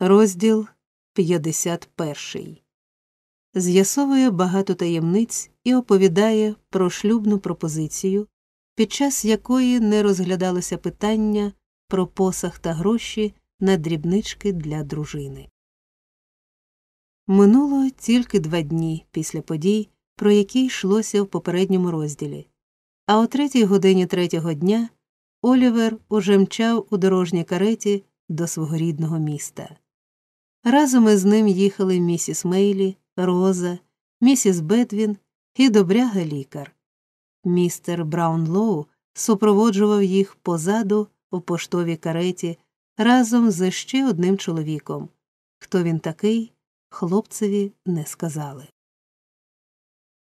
Розділ 51 З'ясовує багато таємниць і оповідає про шлюбну пропозицію, під час якої не розглядалося питання про посах та гроші на дрібнички для дружини. Минуло тільки два дні після подій, про які йшлося в попередньому розділі, а о третій годині третього дня Олівер уже мчав у дорожній кареті до свого рідного міста. Разом із ним їхали місіс Мейлі, Роза, місіс Бедвін і добряга лікар. Містер Браунлоу супроводжував їх позаду у поштовій кареті разом з ще одним чоловіком. Хто він такий, хлопцеві не сказали.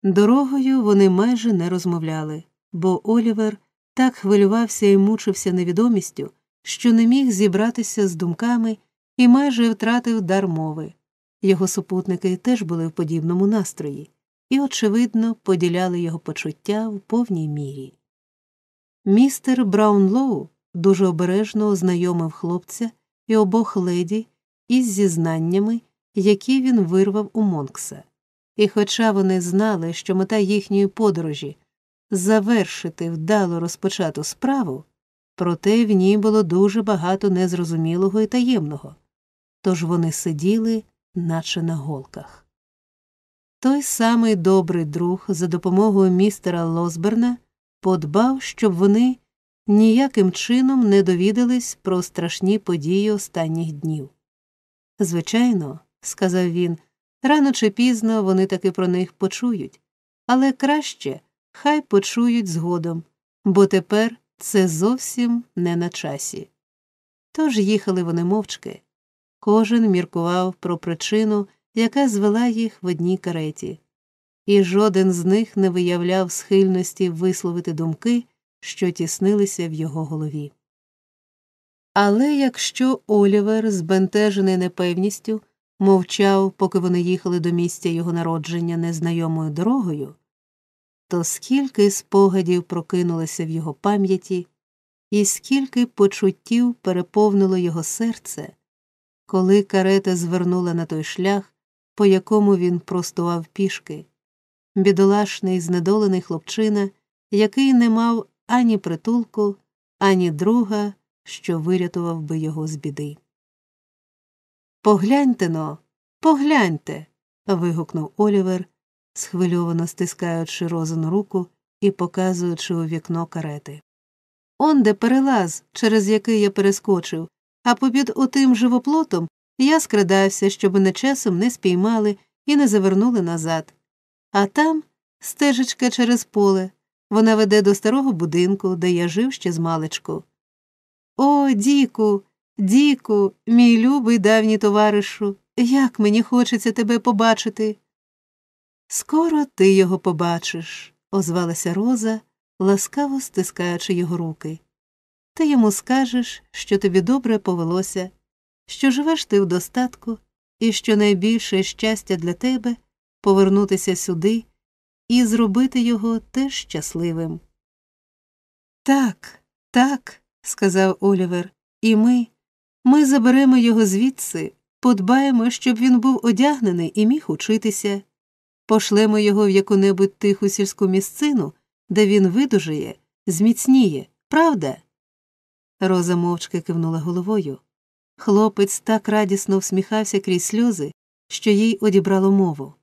Дорогою вони майже не розмовляли, бо Олівер так хвилювався і мучився невідомістю, що не міг зібратися з думками і майже втратив дар мови. Його супутники теж були в подібному настрої і, очевидно, поділяли його почуття в повній мірі. Містер Браунлоу дуже обережно ознайомив хлопця і обох леді із зізнаннями, які він вирвав у Монкса. І, хоча вони знали, що мета їхньої подорожі завершити вдало розпочату справу, проте в ній було дуже багато незрозумілого і таємного, тож вони сиділи, наче на голках. Той самий добрий друг за допомогою містера Лосберна подбав, щоб вони ніяким чином не довідались про страшні події останніх днів. Звичайно, сказав він, рано чи пізно вони таки про них почують, але краще хай почують згодом, бо тепер це зовсім не на часі. Тож їхали вони мовчки. Кожен міркував про причину, яка звела їх в одній кареті, і жоден з них не виявляв схильності висловити думки, що тіснилися в його голові. Але якщо Олівер, збентежений непевністю, мовчав, поки вони їхали до місця його народження незнайомою дорогою, то скільки спогадів прокинулося в його пам'яті, і скільки почуттів переповнило його серце, коли карета звернула на той шлях, по якому він простував пішки, бідолашний, знедолений хлопчина, який не мав ані притулку, ані друга, що вирятував би його з біди. Погляньте но, погляньте. вигукнув Олівер, схвильовано стискаючи розину руку і показуючи у вікно карети. Он де перелаз, через який я перескочив, а попід отим живоплотом я скрадався, щоб мене часом не спіймали і не завернули назад. А там стежечка через поле. Вона веде до старого будинку, де я жив ще з маличку. О, Діку, Діку, мій любий давній товаришу, як мені хочеться тебе побачити. Скоро ти його побачиш, озвалася Роза, ласкаво стискаючи його руки. Ти йому скажеш, що тобі добре повелося, що живеш ти в достатку, і що найбільше щастя для тебе повернутися сюди і зробити його теж щасливим. Так, так, сказав Олівер, і ми, ми заберемо його звідси, подбаємо, щоб він був одягнений і міг учитися, пошлемо його в яку небудь тиху сільську місцину, де він видужає, зміцніє, правда? Роза мовчки кивнула головою. Хлопець так радісно всміхався крізь сльози, що їй одібрало мову.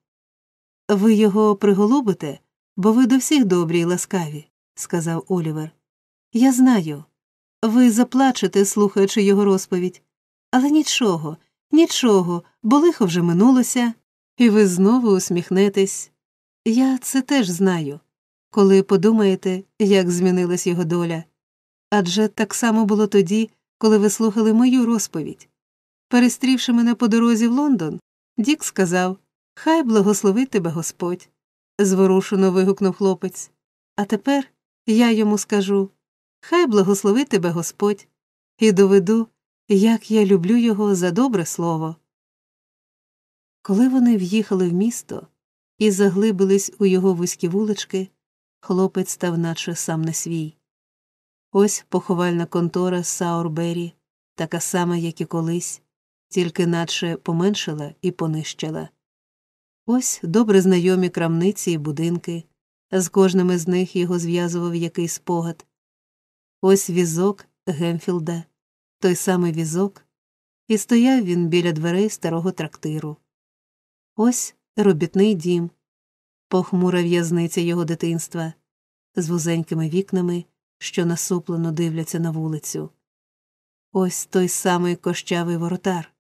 Ви його приголубите, бо ви до всіх добрі й ласкаві, сказав Олівер. Я знаю. Ви заплачете, слухаючи його розповідь. Але нічого, нічого, бо лихо вже минулося, і ви знову усміхнетесь. Я це теж знаю, коли подумаєте, як змінилась його доля. Адже так само було тоді, коли ви слухали мою розповідь. Перестрівши мене по дорозі в Лондон, Дік сказав Хай благословить тебе Господь. зворушено вигукнув хлопець. А тепер я йому скажу Хай благословить тебе Господь, і доведу, як я люблю його за добре слово. Коли вони в'їхали в місто і заглибились у його вузькі вулички, хлопець став наче сам не свій. Ось поховальна контора Саурбері, така сама, як і колись, тільки наче поменшила і понищила. Ось добре знайомі крамниці і будинки, з кожним із них його зв'язував якийсь спогад. Ось візок Гемфілда, той самий візок, і стояв він біля дверей старого трактиру. Ось робітний дім, похмура в'язниця його дитинства, з вузенькими вікнами, що насуплено дивляться на вулицю. Ось той самий кощавий воротар.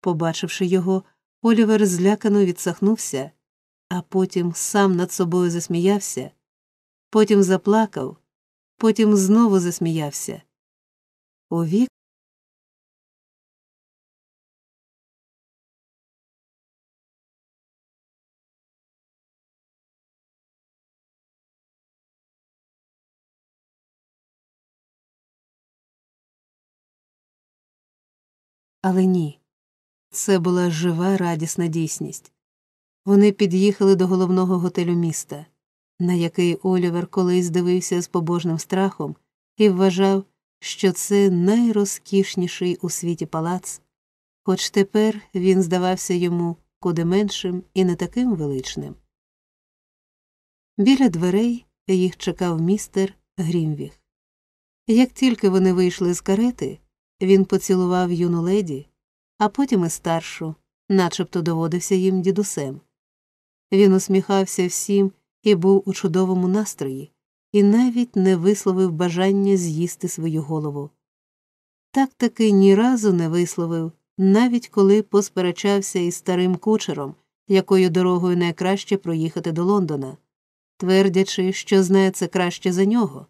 Побачивши його, Олівер злякано відсахнувся, а потім сам над собою засміявся, потім заплакав, потім знову засміявся. У Але ні, це була жива радісна дійсність. Вони під'їхали до головного готелю міста, на який Олівер колись дивився з побожним страхом і вважав, що це найрозкішніший у світі палац, хоч тепер він здавався йому куди меншим і не таким величним. Біля дверей їх чекав містер Грімвіг. Як тільки вони вийшли з карети, він поцілував юну леді, а потім і старшу, начебто доводився їм дідусем. Він усміхався всім і був у чудовому настрої, і навіть не висловив бажання з'їсти свою голову. Так таки ні разу не висловив, навіть коли посперечався із старим кучером, якою дорогою найкраще проїхати до Лондона, твердячи, що знає це краще за нього,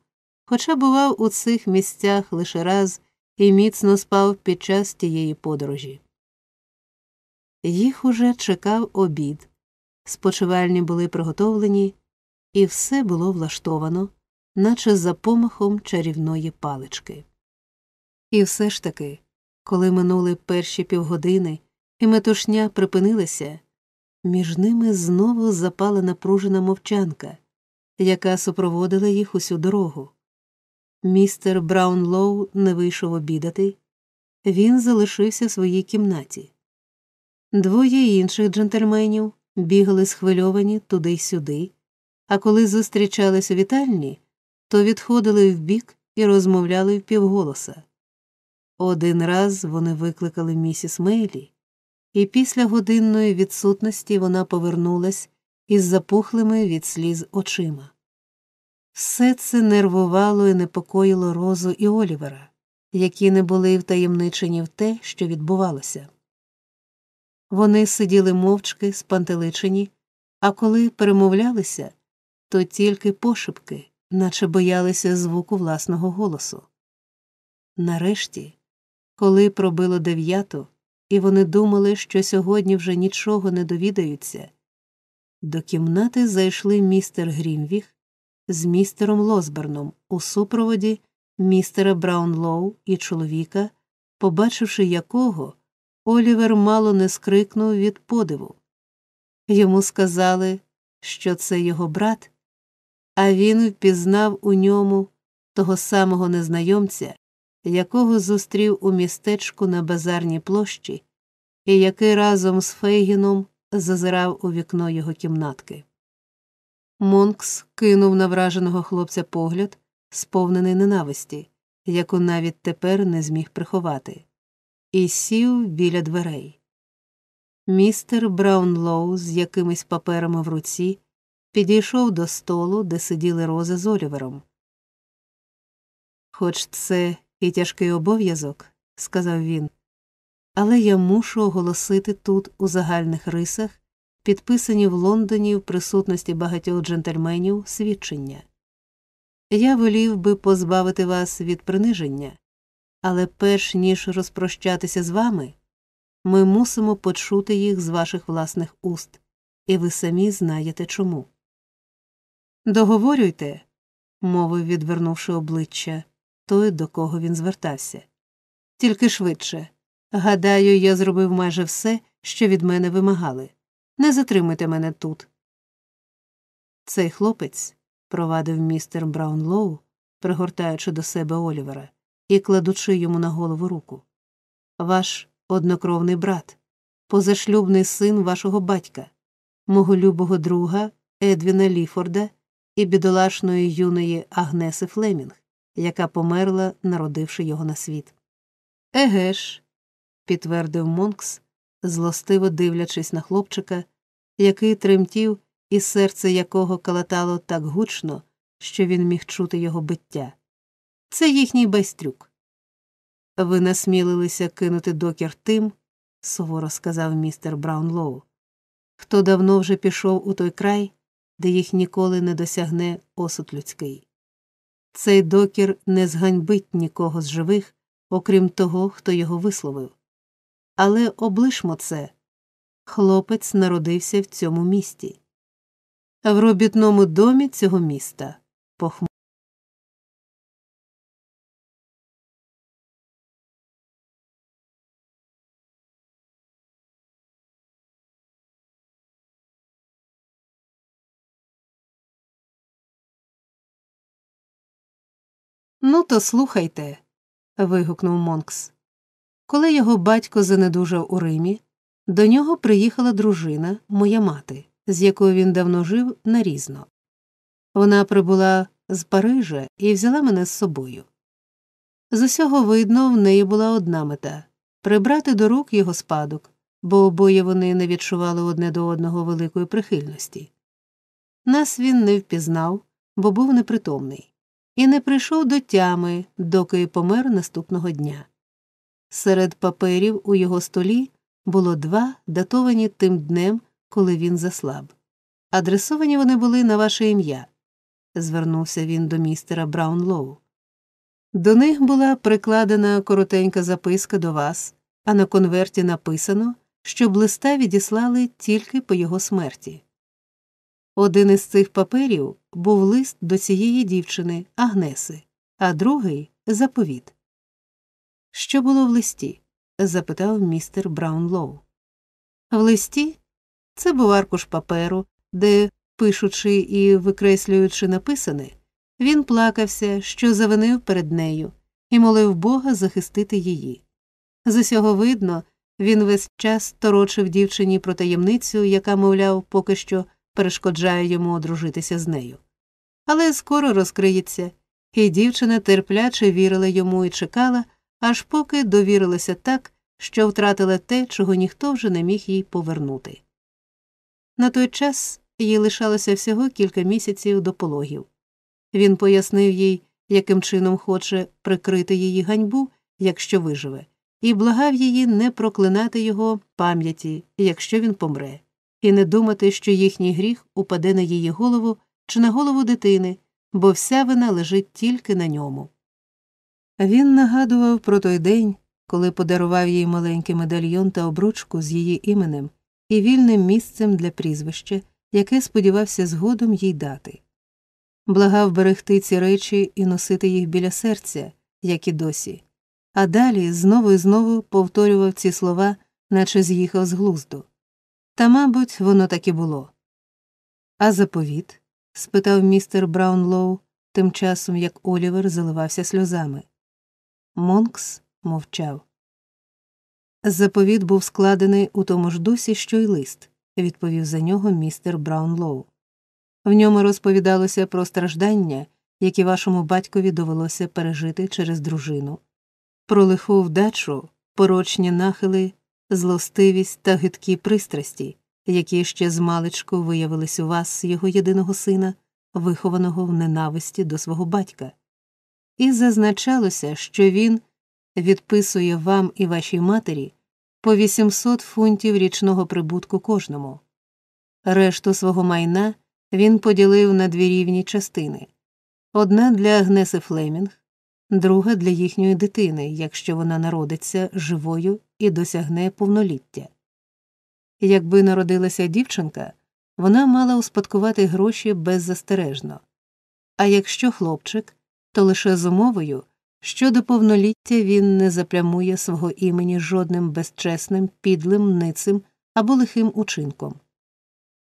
хоча бував у цих місцях лише раз і міцно спав під час тієї подорожі. Їх уже чекав обід, спочивальні були приготовлені, і все було влаштовано, наче за помахом чарівної палички. І все ж таки, коли минули перші півгодини, і метушня припинилася, між ними знову запала напружена мовчанка, яка супроводила їх усю дорогу. Містер Браунлоу не вийшов обідати, він залишився в своїй кімнаті. Двоє інших джентльменів бігали схвильовані туди й сюди, а коли зустрічались у вітальні, то відходили вбік і розмовляли впівголоса. Один раз вони викликали місіс Мейлі, і після годинної відсутності вона повернулась із запухлими від сліз очима. Все це нервувало і непокоїло Розу і Олівера, які не були втаємничені в те, що відбувалося. Вони сиділи мовчки, спантеличені, а коли перемовлялися, то тільки пошепки, наче боялися звуку власного голосу. Нарешті, коли пробило дев'яту, і вони думали, що сьогодні вже нічого не довідаються, до кімнати зайшли містер Грімвіг з містером Лосберном у супроводі містера Браунлоу і чоловіка, побачивши якого, Олівер мало не скрикнув від подиву. Йому сказали, що це його брат, а він впізнав у ньому того самого незнайомця, якого зустрів у містечку на базарній площі, і який разом з Фейгіном зазирав у вікно його кімнатки. Монкс кинув на враженого хлопця погляд, сповнений ненависті, яку навіть тепер не зміг приховати, і сів біля дверей. Містер Браунлоу з якимись паперами в руці підійшов до столу, де сиділи рози з Олівером. Хоч це і тяжкий обов'язок, сказав він, але я мушу оголосити тут у загальних рисах підписані в Лондоні в присутності багатьох джентльменів свідчення. Я волів би позбавити вас від приниження, але перш ніж розпрощатися з вами, ми мусимо почути їх з ваших власних уст, і ви самі знаєте чому. Договорюйте, мовив, відвернувши обличчя той, до кого він звертався. Тільки швидше. Гадаю, я зробив майже все, що від мене вимагали. Не затримуйте мене тут. Цей хлопець, провадив містер Браунлоу, пригортаючи до себе Олівера і кладучи йому на голову руку. Ваш однокровний брат, позашлюбний син вашого батька, мого любого друга Едвіна Ліфорда і бідолашної юної Агнеси Флемінг, яка померла, народивши його на світ. Еге ж, підтвердив Монкс, злостиво дивлячись на хлопчика, який тремтів, і серце якого калатало так гучно, що він міг чути його биття. Це їхній байстрюк. Ви насмілилися кинути докір тим, суворо сказав містер Браунлоу, хто давно вже пішов у той край, де їх ніколи не досягне осуд людський. Цей докір не зганьбить нікого з живих, окрім того, хто його висловив. Але облишмо це хлопець народився в цьому місті, в робітному домі цього міста. Похм... Ну, то слухайте. вигукнув Монкс. Коли його батько занедужав у Римі, до нього приїхала дружина, моя мати, з якою він давно жив нарізно. Вона прибула з Парижа і взяла мене з собою. З усього видно, в неї була одна мета прибрати до рук його спадок, бо обоє вони не відчували одне до одного великої прихильності. Нас він не впізнав, бо був непритомний, і не прийшов до тями, доки помер наступного дня. Серед паперів у його столі було два, датовані тим днем, коли він заслаб. Адресовані вони були на ваше ім'я, звернувся він до містера Браунлоу. До них була прикладена коротенька записка до вас, а на конверті написано, щоб листа відіслали тільки по його смерті. Один із цих паперів був лист до цієї дівчини, Агнеси, а другий заповіт. Що було в листі? Запитав містер Браунлоу. В листі це був аркуш паперу, де, пишучи і викреслюючи написане, він плакався, що завинив перед нею, і молив Бога захистити її. З усього видно, він весь час торочив дівчині про таємницю, яка, мовляв, поки що перешкоджає йому одружитися з нею. Але скоро розкриється, і дівчина терпляче вірила йому і чекала, аж поки довірилася так, що втратила те, чого ніхто вже не міг їй повернути. На той час їй лишалося всього кілька місяців до пологів. Він пояснив їй, яким чином хоче прикрити її ганьбу, якщо виживе, і благав її не проклинати його пам'яті, якщо він помре, і не думати, що їхній гріх упаде на її голову чи на голову дитини, бо вся вина лежить тільки на ньому. Він нагадував про той день, коли подарував їй маленький медальйон та обручку з її іменем і вільним місцем для прізвища, яке сподівався згодом їй дати. Благав берегти ці речі і носити їх біля серця, як і досі, а далі знову і знову повторював ці слова, наче з'їхав з глузду. Та, мабуть, воно так і було. А заповіт? спитав містер Браунлоу, тим часом як Олівер заливався сльозами. Монкс мовчав. Заповіт був складений у тому ж дусі, що й лист, відповів за нього містер Браунлоу. В ньому розповідалося про страждання, які вашому батькові довелося пережити через дружину, про лиху вдачу, порочні нахили, злостивість та гидкі пристрасті, які ще з маличку виявились у вас, його єдиного сина, вихованого в ненависті до свого батька і зазначалося, що він відписує вам і вашій матері по 800 фунтів річного прибутку кожному. Решту свого майна він поділив на дві рівні частини одна для Агнеси Флемінг, друга для їхньої дитини, якщо вона народиться живою і досягне повноліття. Якби народилася дівчинка, вона мала успадкувати гроші беззастережно, а якщо хлопчик, то лише з умовою, що до повноліття він не заплямує свого імені жодним безчесним, підлим, ницим або лихим учинком.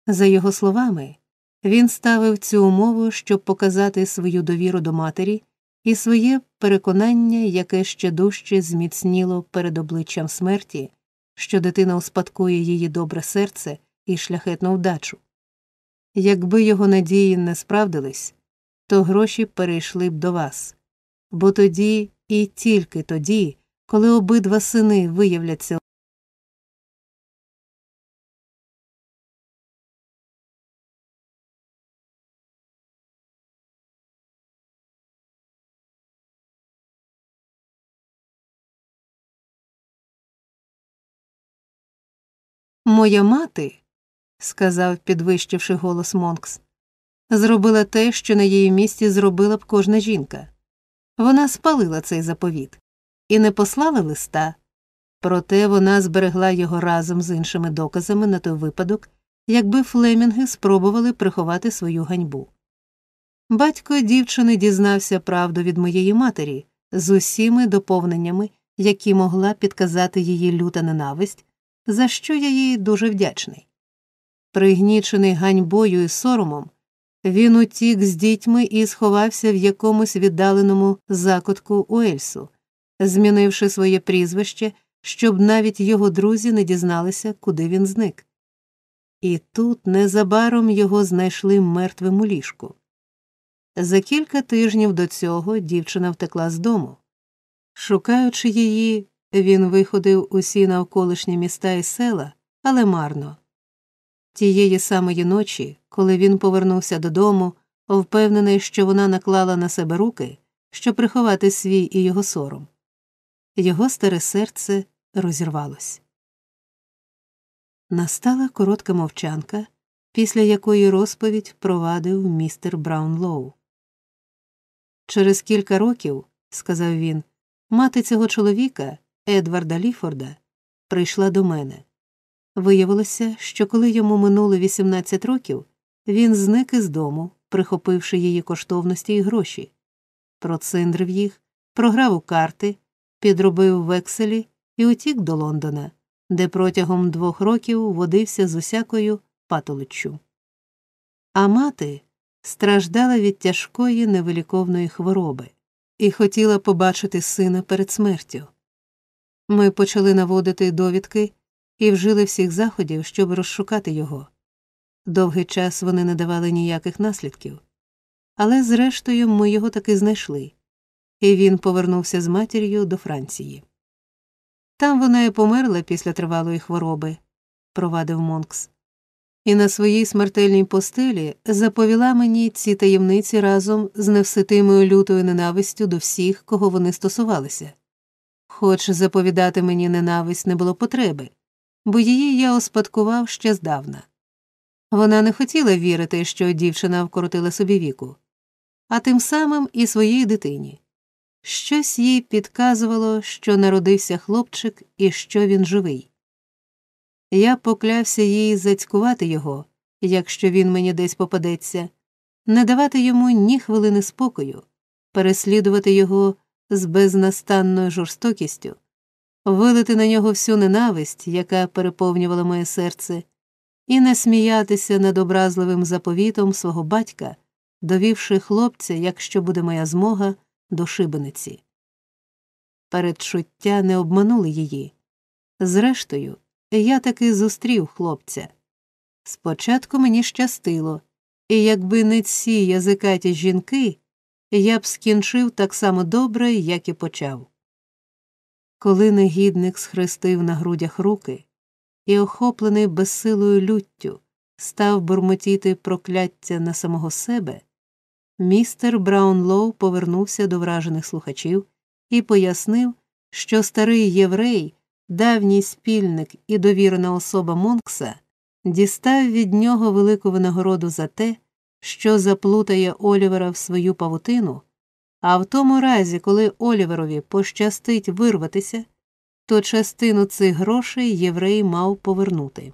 За його словами, він ставив цю умову, щоб показати свою довіру до матері і своє переконання, яке ще дужче зміцніло перед обличчям смерті, що дитина успадкує її добре серце і шляхетну вдачу. Якби його надії не справдились, то гроші перейшли б до вас, бо тоді і тільки тоді, коли обидва сини виявляться Моя мати, сказав, підвищивши голос Монкс, зробила те, що на її місці зробила б кожна жінка. Вона спалила цей заповіт і не послала листа, проте вона зберегла його разом з іншими доказами на той випадок, якби флемінги спробували приховати свою ганьбу. Батько дівчини дізнався правду від моєї матері з усіми доповненнями, які могла підказати її люта ненависть за що я їй дуже вдячний. Пригнічений ганьбою і соромом, він утік з дітьми і сховався в якомусь віддаленому закутку Уельсу, змінивши своє прізвище, щоб навіть його друзі не дізналися, куди він зник. І тут незабаром його знайшли мертвим у ліжку. За кілька тижнів до цього дівчина втекла з дому. Шукаючи її, він виходив усі навколишні міста і села, але марно. Тієї самої ночі, коли він повернувся додому, впевнений, що вона наклала на себе руки, щоб приховати свій і його сором. Його старе серце розірвалось. Настала коротка мовчанка, після якої розповідь провадив містер Браунлоу. Через кілька років, сказав він, мати цього чоловіка, Едварда Ліфорда прийшла до мене. Виявилося, що коли йому минуло 18 років, він зник із дому, прихопивши її коштовності і гроші, проциндрив їх, програв у карти, підробив векселі і утік до Лондона, де протягом двох років водився з усякою патоличчю. А мати страждала від тяжкої невиліковної хвороби і хотіла побачити сина перед смертю. Ми почали наводити довідки і вжили всіх заходів, щоб розшукати його. Довгий час вони не давали ніяких наслідків, але зрештою ми його таки знайшли, і він повернувся з матір'ю до Франції. Там вона і померла після тривалої хвороби, провадив Монкс, і на своїй смертельній постелі заповіла мені ці таємниці разом з невситимою лютою ненавистю до всіх, кого вони стосувалися хоч заповідати мені ненависть не було потреби, бо її я успадкував ще здавна. Вона не хотіла вірити, що дівчина вкоротила собі віку, а тим самим і своїй дитині. Щось їй підказувало, що народився хлопчик і що він живий. Я поклявся їй зацькувати його, якщо він мені десь попадеться, не давати йому ні хвилини спокою, переслідувати його з безнастанною жорстокістю, вилити на нього всю ненависть, яка переповнювала моє серце, і не сміятися над образливим заповітом свого батька, довівши хлопця, якщо буде моя змога, до шибениці. Передчуття не обманули її. Зрештою, я таки зустрів хлопця. Спочатку мені щастило, і якби не ці язикаті жінки, я б скінчив так само добре, як і почав. Коли негідник схрестив на грудях руки і, охоплений безсилою люттю, став бурмотіти прокляття на самого себе, містер Браунлоу повернувся до вражених слухачів і пояснив, що старий єврей, давній спільник і довірена особа Монкса, дістав від нього велику винагороду за те, що заплутає Олівера в свою павутину, а в тому разі, коли Оліверові пощастить вирватися, то частину цих грошей єврей мав повернути.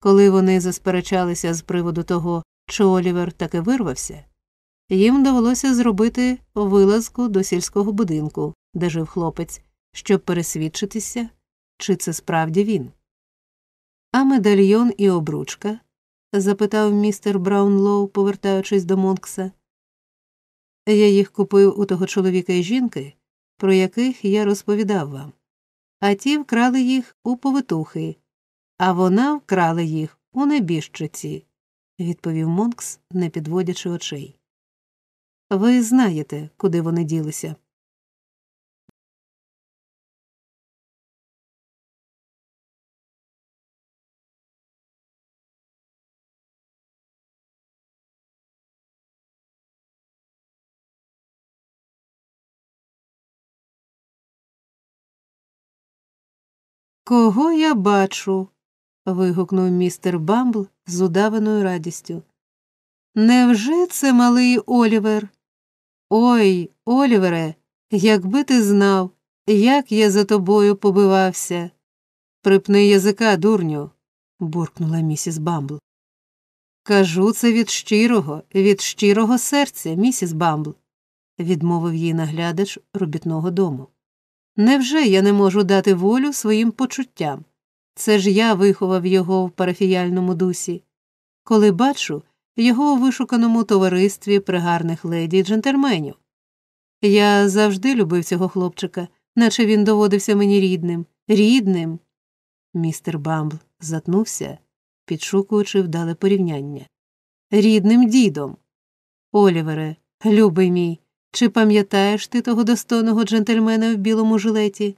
Коли вони засперечалися з приводу того, чи Олівер таки вирвався, їм довелося зробити вилазку до сільського будинку, де жив хлопець, щоб пересвідчитися, чи це справді він. А медальйон і обручка запитав містер Браунлоу, повертаючись до Монкса. Я їх купив у того чоловіка і жінки, про яких я розповідав вам, а ті вкрали їх у повитухи, а вона вкрала їх у небіжчиці, відповів Монкс, не підводячи очей. Ви знаєте, куди вони ділися. Кого я бачу? вигукнув містер Бамбл з удаваною радістю. Невже це малий Олівер? Ой, Олівере, якби ти знав, як я за тобою побивався. Припни язика, дурню, буркнула місіс Бамбл. Кажу це від щирого, від щирого серця, місіс Бамбл, відмовив їй наглядач робітного дому. Невже я не можу дати волю своїм почуттям? Це ж я виховав його в парафіяльному дусі. Коли бачу його у вишуканому товаристві пригарних леді й джентльменів. Я завжди любив цього хлопчика, наче він доводився мені рідним, рідним. Містер Бамбл затнувся, підшукуючи вдале порівняння. Рідним дідом. Олівере, любий мій, чи пам'ятаєш ти того достойного джентльмена в білому жилеті?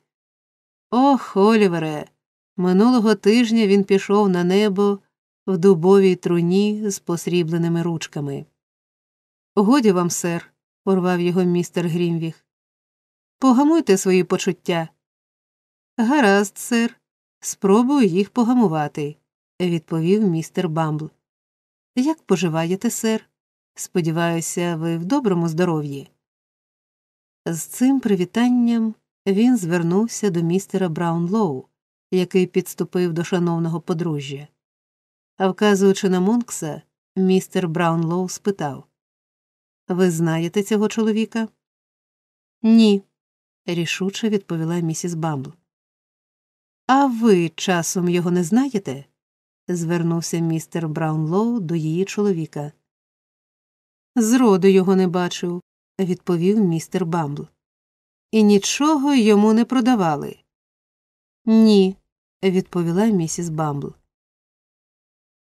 Ох, Олівере. Минулого тижня він пішов на небо в дубовій труні з посрібленими ручками. Годі вам, сер, урвав його містер Грімвіг. Погамуйте свої почуття. Гаразд, сер, спробую їх погамувати, відповів містер Бамбл. Як поживаєте, сер? Сподіваюся, ви в доброму здоров'ї. З цим привітанням він звернувся до містера Браунлоу, який підступив до шановного подружжя. А вказуючи на Монкса, містер Браунлоу спитав Ви знаєте цього чоловіка? Ні, рішуче відповіла місіс Бамбл. А ви часом його не знаєте? звернувся містер Браунлоу до її чоловіка. Зроду його не бачив, відповів містер Бамбл. І нічого йому не продавали. Ні, відповіла місіс Бамбл.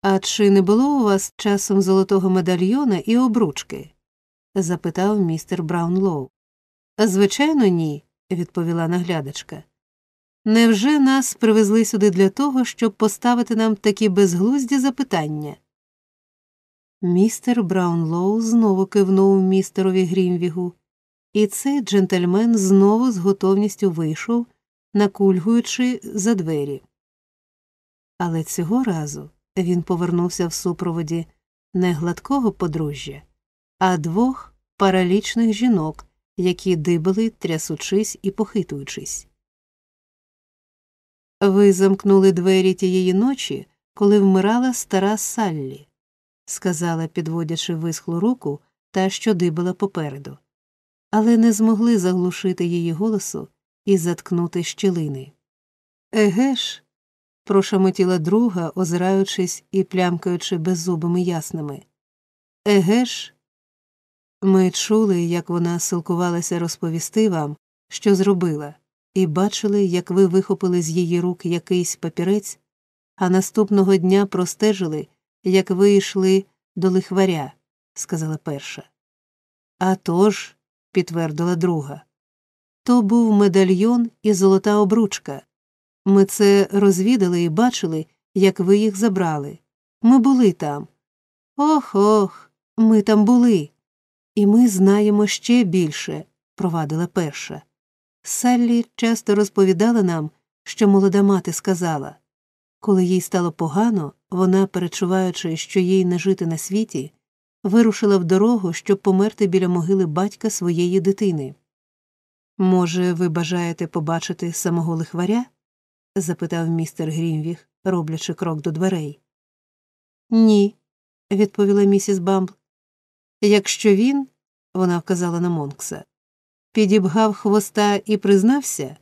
А чи не було у вас часом золотого медальйона і обручки? запитав містер Браунлоу. Звичайно, ні, відповіла наглядачка. Невже нас привезли сюди для того, щоб поставити нам такі безглузді запитання? Містер Браунлоу знову кивнув містерові Грімвігу, і цей джентльмен знову з готовністю вийшов, накульгуючи за двері. Але цього разу він повернувся в супроводі не гладкого подружжя, а двох паралічних жінок, які дибали, трясучись і похитуючись. Ви замкнули двері тієї ночі, коли вмирала стара Саллі, сказала, підводячи висхлу руку та що дибала попереду, але не змогли заглушити її голосу і заткнути щілини. Еге ж, прошамотіла друга, озираючись і плямкаючи беззубими ясними. Еге ж, ми чули, як вона силкувалася розповісти вам, що зробила, і бачили, як ви вихопили з її рук якийсь папірець, а наступного дня простежили, як ви йшли до лихваря, сказала перша. «А тож», – підтвердила друга, то був медальйон і золота обручка. Ми це розвідали і бачили, як ви їх забрали. Ми були там. Ох ох, ми там були. І ми знаємо ще більше, провадила перша. Саллі часто розповідала нам, що молода мати сказала коли їй стало погано, вона, перечуваючи, що їй не жити на світі, вирушила в дорогу, щоб померти біля могили батька своєї дитини. Може, ви бажаєте побачити самого лихваря? запитав містер Грімвіг, роблячи крок до дверей. Ні, відповіла місіс Бамбл. Якщо він, вона вказала на Монкса, підібгав хвоста і признався,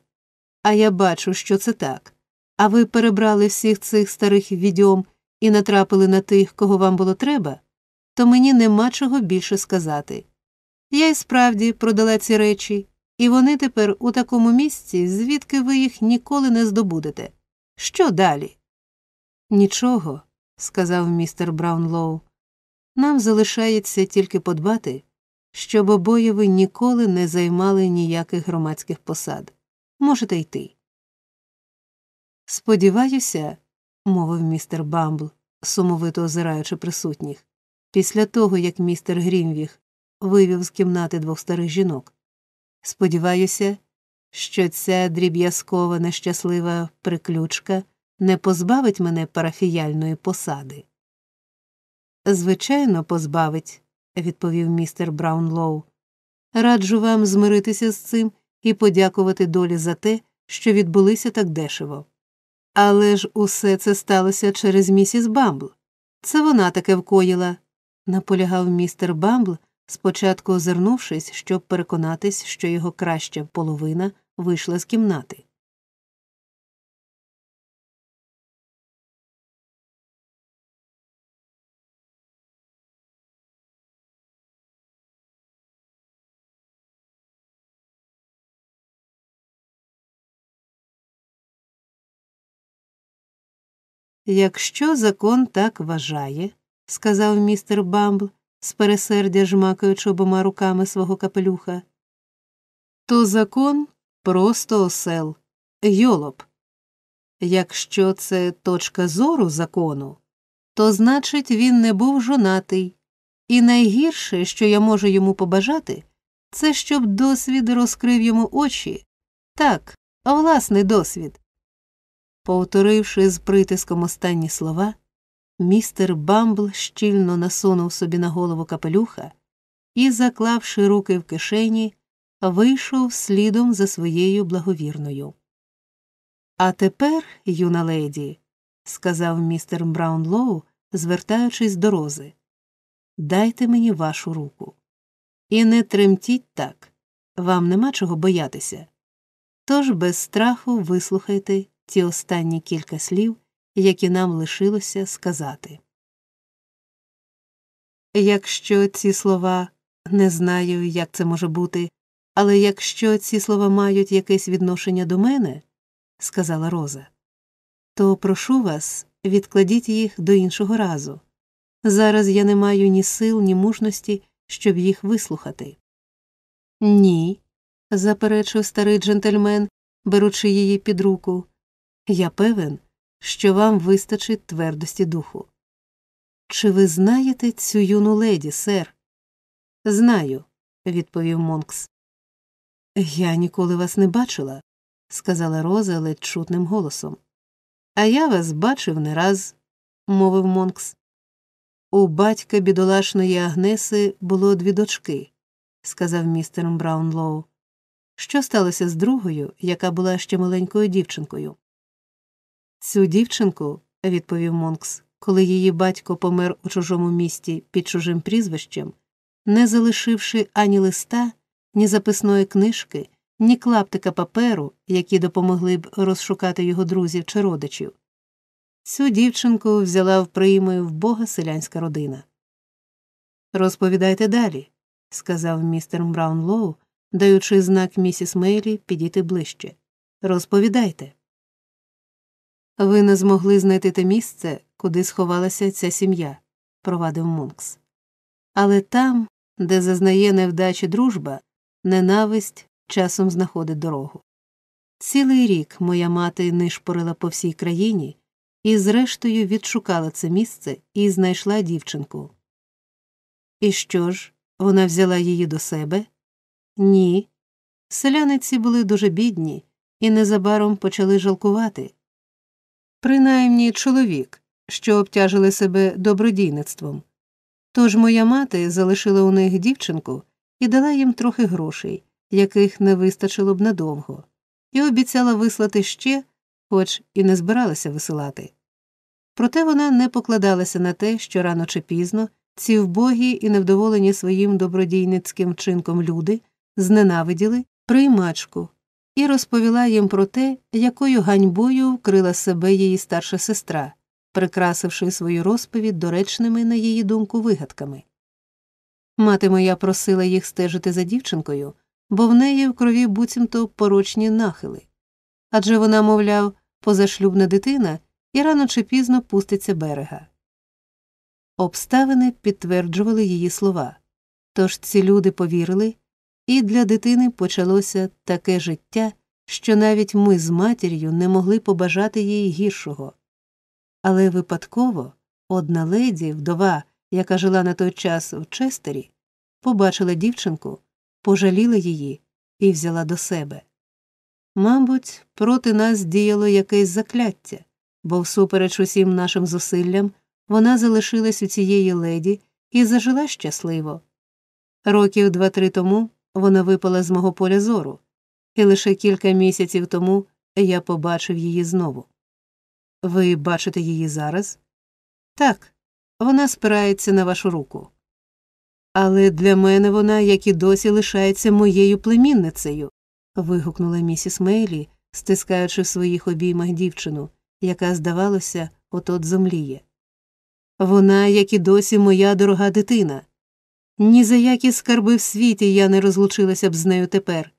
а я бачу, що це так. А ви перебрали всіх цих старих відьом і натрапили на тих, кого вам було треба, то мені нема чого більше сказати. Я й справді продала ці речі, і вони тепер у такому місці, звідки ви їх ніколи не здобудете. Що далі? Нічого, сказав містер Браунлоу. Нам залишається тільки подбати, щоб обоє ви ніколи не займали ніяких громадських посад. Можете йти. Сподіваюся, мовив містер Бамбл, сумовито озираючи присутніх, після того, як містер Грімвіг вивів з кімнати двох старих жінок. Сподіваюся, що ця дріб'язкова нещаслива приключка не позбавить мене парафіяльної посади. Звичайно, позбавить, відповів містер Браунлоу. Раджу вам змиритися з цим і подякувати долі за те, що відбулися так дешево. Але ж усе це сталося через місіс Бамбл. Це вона таке вкоїла, наполягав містер Бамбл, спочатку озирнувшись, щоб переконатись, що його краща половина вийшла з кімнати. Якщо закон так вважає, сказав містер Бамбл, з пересердя жмакаючи обома руками свого капелюха, то закон просто осел, йолоп. Якщо це точка зору закону, то значить він не був жонатий, і найгірше, що я можу йому побажати, це щоб досвід розкрив йому очі. Так, власний досвід. Повторивши з притиском останні слова, містер Бамбл щільно насунув собі на голову капелюха і, заклавши руки в кишені, вийшов слідом за своєю благовірною. А тепер, юна леді, сказав містер Браунлоу, звертаючись до Рози, дайте мені вашу руку. І не тремтіть так, вам нема чого боятися. Тож без страху вислухайте ті останні кілька слів, які нам лишилося сказати. Якщо ці слова не знаю, як це може бути, але якщо ці слова мають якесь відношення до мене, сказала Роза, то прошу вас, відкладіть їх до іншого разу. Зараз я не маю ні сил, ні мужності, щоб їх вислухати. Ні, заперечив старий джентльмен, беручи її під руку. Я певен, що вам вистачить твердості духу. Чи ви знаєте цю юну леді, сер? Знаю, відповів Монкс. Я ніколи вас не бачила, сказала Роза ледь чутним голосом. А я вас бачив не раз, мовив Монкс. У батька бідолашної Агнеси було дві дочки, сказав містер Браунлоу. Що сталося з другою, яка була ще маленькою дівчинкою? Цю дівчинку, відповів Монкс, коли її батько помер у чужому місті під чужим прізвищем, не залишивши ані листа, ні записної книжки, ні клаптика паперу, які допомогли б розшукати його друзів чи родичів. Цю дівчинку взяла в приймою вбога селянська родина. Розповідайте далі, сказав містер Браунлоу, даючи знак місіс Мейлі підійти ближче. Розповідайте. Ви не змогли знайти те місце, куди сховалася ця сім'я, провадив Монкс. Але там, де зазнає невдачі дружба, ненависть часом знаходить дорогу. Цілий рік моя мати нишпорила по всій країні і, зрештою, відшукала це місце і знайшла дівчинку. І що ж, вона взяла її до себе? Ні. Селяниці були дуже бідні і незабаром почали жалкувати принаймні чоловік, що обтяжили себе добродійництвом. Тож моя мати залишила у них дівчинку і дала їм трохи грошей, яких не вистачило б надовго, і обіцяла вислати ще, хоч і не збиралася висилати. Проте вона не покладалася на те, що рано чи пізно ці вбогі і невдоволені своїм добродійницьким вчинком люди зненавиділи приймачку, і розповіла їм про те, якою ганьбою вкрила себе її старша сестра, прикрасивши свою розповідь доречними, на її думку, вигадками. Мати моя просила їх стежити за дівчинкою, бо в неї в крові буцімто порочні нахили. Адже вона, мовляв, позашлюбна дитина і рано чи пізно пуститься берега. Обставини підтверджували її слова, тож ці люди повірили, і для дитини почалося таке життя, що навіть ми з матір'ю не могли побажати їй гіршого. Але випадково одна леді, вдова, яка жила на той час в Честері, побачила дівчинку, пожаліла її і взяла до себе. Мабуть, проти нас діяло якесь закляття, бо, всупереч усім нашим зусиллям, вона залишилась у цієї леді і зажила щасливо. Років два-три тому вона випала з мого поля зору, і лише кілька місяців тому я побачив її знову. Ви бачите її зараз? Так, вона спирається на вашу руку. Але для мене вона, як і досі, лишається моєю племінницею. вигукнула місіс Мейлі, стискаючи в своїх обіймах дівчину, яка, здавалося, от от зомліє. Вона, як і досі, моя дорога дитина. Ні за які скарби в світі я не розлучилася б з нею тепер.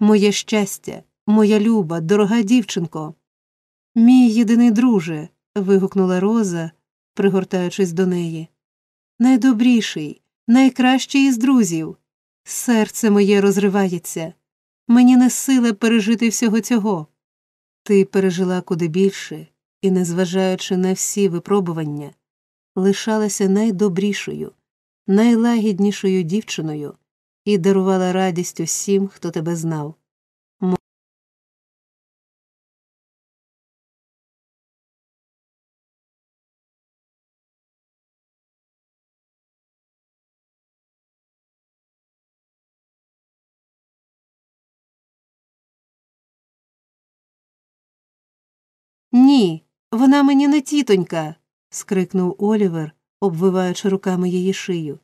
Моє щастя, моя люба, дорога дівчинко. Мій єдиний друже. вигукнула Роза, пригортаючись до неї. Найдобріший, найкращий із друзів. Серце моє розривається. Мені не сила пережити всього цього. Ти пережила куди більше і, незважаючи на всі випробування, лишалася найдобрішою, найлагіднішою дівчиною і дарувала радість усім, хто тебе знав. Ні, вона мені не тітонька. скрикнув Олівер, обвиваючи руками її шию.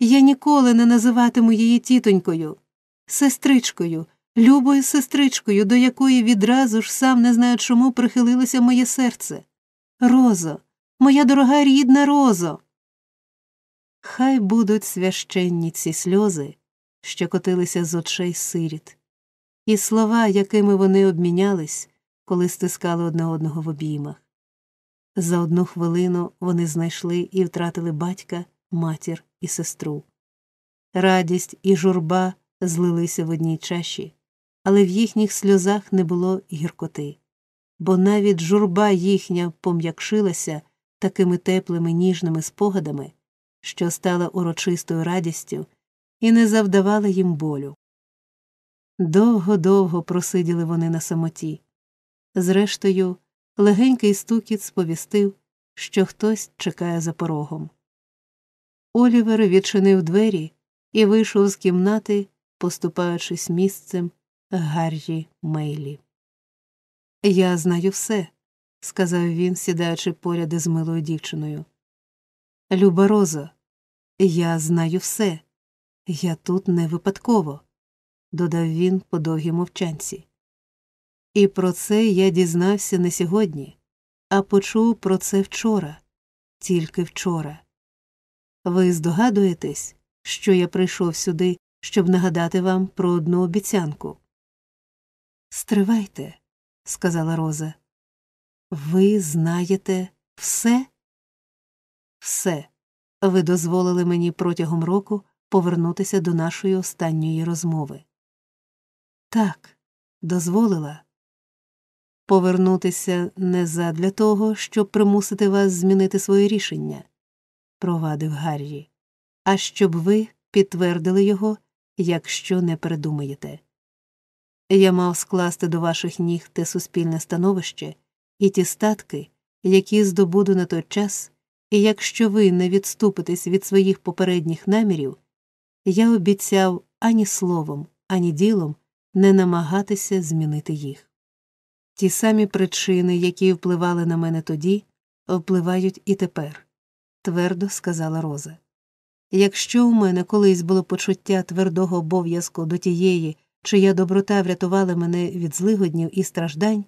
Я ніколи не називатиму її тітонькою, сестричкою, любою сестричкою, до якої відразу ж сам не знаю чому прихилилося моє серце. Розо, моя дорога рідна Розо. Хай будуть священні ці сльози, що котилися з очей сиріт, і слова, якими вони обмінялись, коли стискали одне одного в обіймах. За одну хвилину вони знайшли і втратили батька, матір і сестру. Радість і журба злилися в одній чаші, але в їхніх сльозах не було гіркоти, бо навіть журба їхня пом'якшилася такими теплими ніжними спогадами, що стала урочистою радістю і не завдавала їм болю. Довго довго просиділи вони на самоті. Зрештою, легенький стукіт сповістив, що хтось чекає за порогом. Олівер відчинив двері і вийшов з кімнати, поступаючись місцем Гаррі Мейлі. Я знаю все, сказав він, сідаючи поряд із милою дівчиною. Люба Роза, я знаю все. Я тут не випадково, додав він по довгій мовчанці. І про це я дізнався не сьогодні, а почув про це вчора, тільки вчора. Ви здогадуєтесь, що я прийшов сюди, щоб нагадати вам про одну обіцянку? Стривайте, сказала Роза. Ви знаєте все? Все. Ви дозволили мені протягом року повернутися до нашої останньої розмови. Так, дозволила повернутися не задля того, щоб примусити вас змінити своє рішення, провадив Гаррі, а щоб ви підтвердили його, якщо не передумаєте. Я мав скласти до ваших ніг те суспільне становище і ті статки, які здобуду на той час, і якщо ви не відступитесь від своїх попередніх намірів, я обіцяв ані словом, ані ділом не намагатися змінити їх. Ті самі причини, які впливали на мене тоді, впливають і тепер, твердо сказала Роза. Якщо у мене колись було почуття твердого обов'язку до тієї, чия доброта врятувала мене від злигоднів і страждань,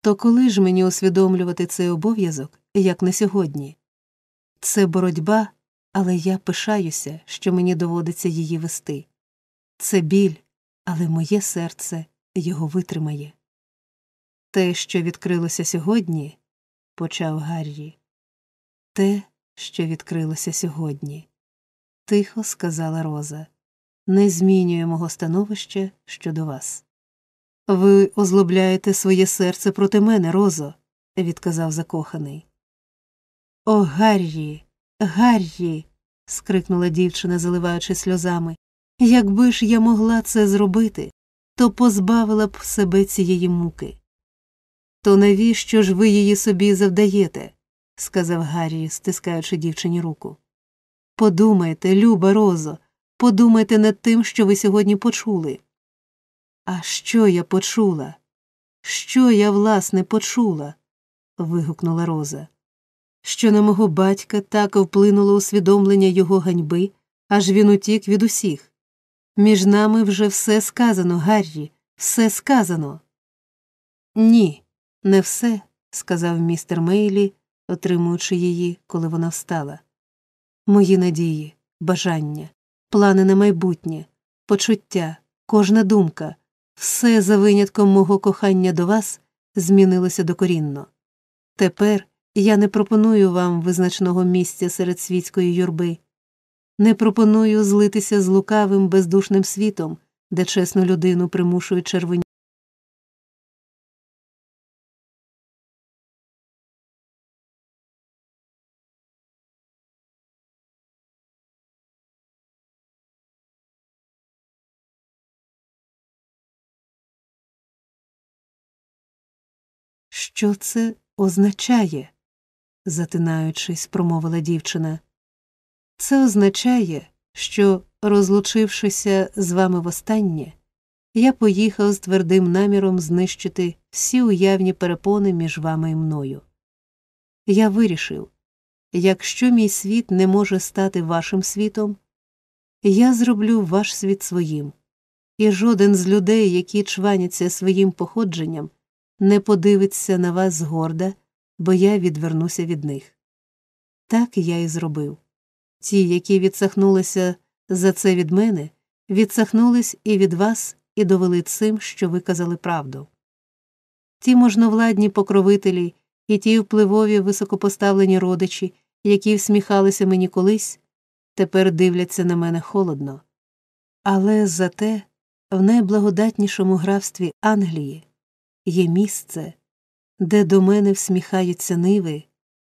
то коли ж мені усвідомлювати цей обов'язок, як не сьогодні? Це боротьба, але я пишаюся, що мені доводиться її вести. Це біль, але моє серце його витримає. Те, що відкрилося сьогодні, почав Гаррі. Те, що відкрилося сьогодні, тихо сказала Роза, не змінює мого становища щодо вас. Ви озлобляєте своє серце проти мене, Розо, відказав закоханий. О, Гаррі, Гаррі. скрикнула дівчина, заливаючи сльозами. Якби ж я могла це зробити, то позбавила б себе цієї муки. То навіщо ж ви її собі завдаєте? сказав Гаррі, стискаючи дівчині руку. Подумайте, люба Розо, подумайте над тим, що ви сьогодні почули. А що я почула? Що я, власне, почула? вигукнула Роза. Що на мого батька так вплинуло усвідомлення його ганьби, аж він утік від усіх. Між нами вже все сказано, Гаррі, все сказано. Ні, не все, сказав містер Мейлі, отримуючи її, коли вона встала. Мої надії, бажання, плани на майбутнє, почуття, кожна думка, все за винятком мого кохання до вас змінилося докорінно. Тепер я не пропоную вам визначного місця серед світської юрби, не пропоную злитися з лукавим, бездушним світом, де чесну людину примушують червоні. Що це означає? затинаючись, промовила дівчина. Це означає, що, розлучившися з вами востаннє, я поїхав з твердим наміром знищити всі уявні перепони між вами і мною. Я вирішив якщо мій світ не може стати вашим світом, я зроблю ваш світ своїм, і жоден з людей, які чваняться своїм походженням, не подивиться на вас згорда, бо я відвернуся від них. Так я і зробив. Ті, які відсахнулися за це від мене, відсахнулись і від вас і довели цим, що ви казали правду. Ті можновладні покровителі і ті впливові високопоставлені родичі, які всміхалися мені колись, тепер дивляться на мене холодно. Але зате в найблагодатнішому графстві Англії є місце, де до мене всміхаються ниви,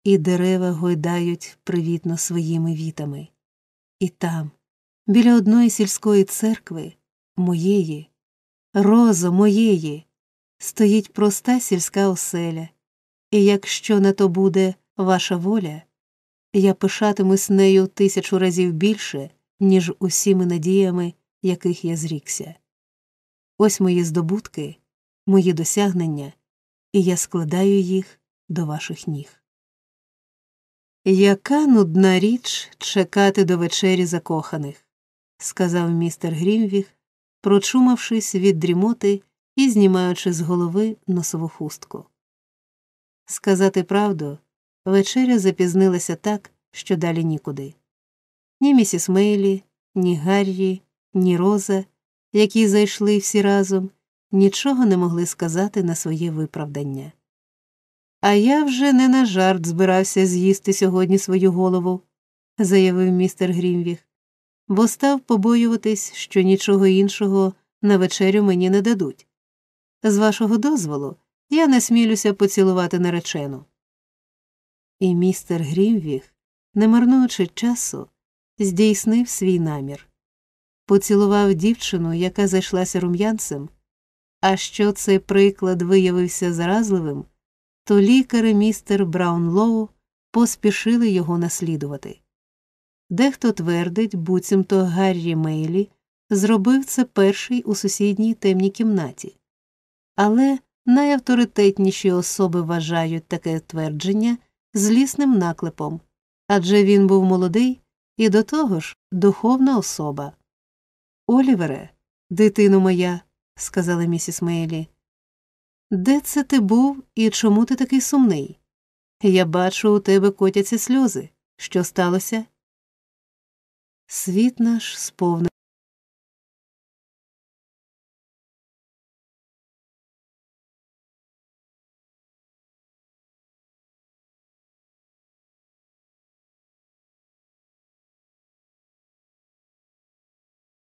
і дерева гойдають привітно своїми вітами. І там, біля одної сільської церкви, моєї, розо моєї, стоїть проста сільська оселя, і якщо на то буде ваша воля, я пишатимусь нею тисячу разів більше, ніж усіми надіями, яких я зрікся. Ось мої здобутки, мої досягнення, і я складаю їх до ваших ніг. Яка нудна річ чекати до вечері закоханих, сказав містер Грімвіг, прочумавшись від дрімоти і знімаючи з голови носову хустку. Сказати правду, вечеря запізнилася так, що далі нікуди. Ні місіс Мейлі, ні Гаррі, ні Роза, які зайшли всі разом, нічого не могли сказати на своє виправдання. А я вже не на жарт збирався з'їсти сьогодні свою голову, заявив містер Грімвіг, бо став побоюватись, що нічого іншого на вечерю мені не дадуть. З вашого дозволу, я не смілюся поцілувати наречену. І містер Грімвіг, не марнуючи часу, здійснив свій намір поцілував дівчину, яка зайшлася рум'янцем. А що цей приклад виявився заразливим, то лікари містер Браунлоу поспішили його наслідувати. Дехто твердить, буцімто Гаррі Мейлі зробив це перший у сусідній темній кімнаті, але найавторитетніші особи вважають таке твердження злісним наклепом адже він був молодий і до того ж духовна особа. Олівере, дитино моя, сказала місіс Мейлі, де це ти був і чому ти такий сумний? Я бачу, у тебе котяться сльози. Що сталося? Світ наш сповнений